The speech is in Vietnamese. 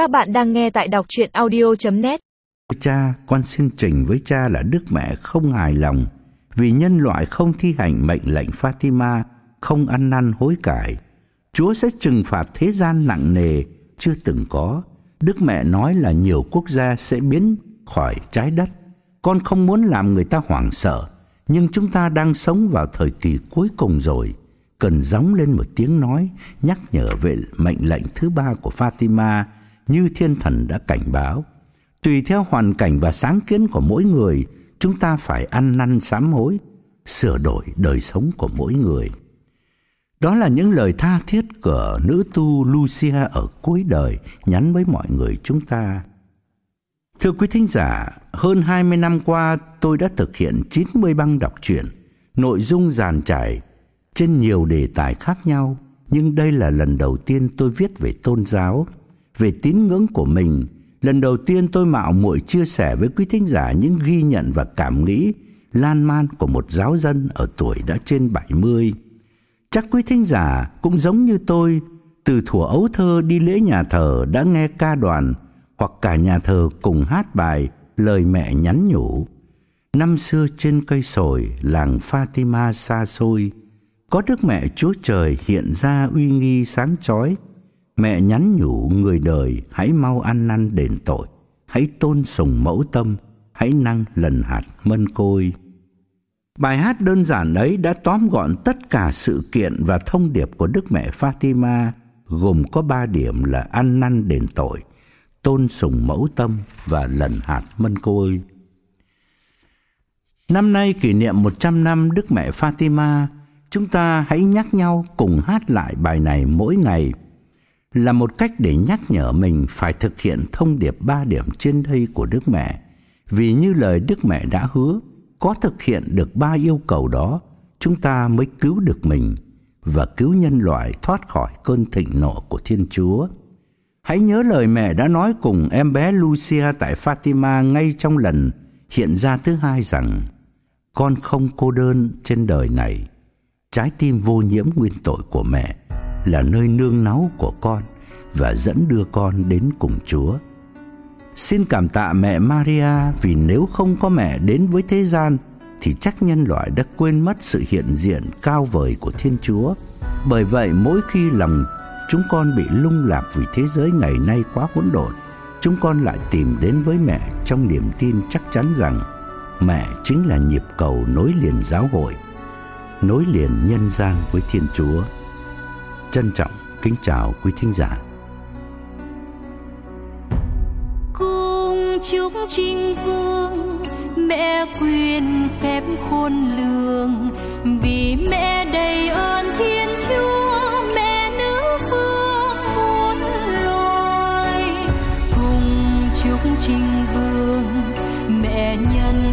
Các bạn đang nghe tại đọc chuyện audio.net Cha, con xin trình với cha là Đức Mẹ không hài lòng vì nhân loại không thi hành mệnh lệnh Fatima không ăn năn hối cải. Chúa sẽ trừng phạt thế gian nặng nề chưa từng có. Đức Mẹ nói là nhiều quốc gia sẽ biến khỏi trái đất. Con không muốn làm người ta hoảng sợ, nhưng chúng ta đang sống vào thời kỳ cuối cùng rồi cần gióng lên một tiếng nói nhắc nhở về mệnh lệnh thứ ba của Fatima như thiên thần đã cảnh báo. Tùy theo hoàn cảnh và sáng kiến của mỗi người, chúng ta phải ăn năn sám hối, sửa đổi đời sống của mỗi người. Đó là những lời tha thiết của nữ tu Lucia ở cuối đời nhắn với mọi người chúng ta. Thưa quý thính giả, hơn 20 năm qua tôi đã thực hiện 90 băng đọc truyện, nội dung dàn trải trên nhiều đề tài khác nhau, nhưng đây là lần đầu tiên tôi viết về tôn giáo, về tín ngưỡng của mình. Lần đầu tiên tôi mạo muội chia sẻ với quý thính giả những ghi nhận và cảm nghĩ lan man của một giáo dân ở tuổi đã trên 70. Chắc quý thính giả cũng giống như tôi, từ thuở ấu thơ đi lễ nhà thờ đã nghe ca đoàn hoặc cả nhà thờ cùng hát bài lời mẹ nhắn nhủ. Năm xưa trên cây sồi làng Fatima xa xôi, có Đức Mẹ Chúa Trời hiện ra uy nghi sáng chói. Mẹ nhắn nhủ người đời hãy mau ăn năn đền tội, hãy tôn sùng mẫu tâm, hãy năng lần hạt mân côi. Bài hát đơn giản ấy đã tóm gọn tất cả sự kiện và thông điệp của Đức Mẹ Fatima, gồm có ba điểm là ăn năn đền tội, tôn sùng mẫu tâm và lần hạt mân côi. Năm nay kỷ niệm 100 năm Đức Mẹ Fatima, chúng ta hãy nhắc nhau cùng hát lại bài này mỗi ngày là một cách để nhắc nhở mình phải thực hiện thông điệp ba điểm trên đây của Đức Mẹ. Vì như lời Đức Mẹ đã hứa, có thực hiện được ba yêu cầu đó, chúng ta mới cứu được mình và cứu nhân loại thoát khỏi cơn thịnh nộ của Thiên Chúa. Hãy nhớ lời mẹ đã nói cùng em bé Lucia tại Fatima ngay trong lần hiện ra thứ hai rằng con không cô đơn trên đời này Trái tim vô nhiễm nguyên tội của mẹ là nơi nương náu của con và dẫn đưa con đến cùng Chúa. Xin cảm tạ mẹ Maria vì nếu không có mẹ đến với thế gian thì chắc nhân loại đã quên mất sự hiện diện cao vời của Thiên Chúa. Bởi vậy mỗi khi lòng chúng con bị lung lạc vì thế giới ngày nay quá hỗn độn, chúng con lại tìm đến với mẹ trong niềm tin chắc chắn rằng mẹ chính là nhịp cầu nối liền giáo hội nối liền nhân gian với Thiên Chúa. Trân trọng kính chào quý thính giả. Cung chúc trinh vương, mẹ quyền phép khôn lường vì mẹ đầy ơn Thiên Chúa, mẹ nữ phương muôn loài cùng chúc trinh vương, mẹ nhân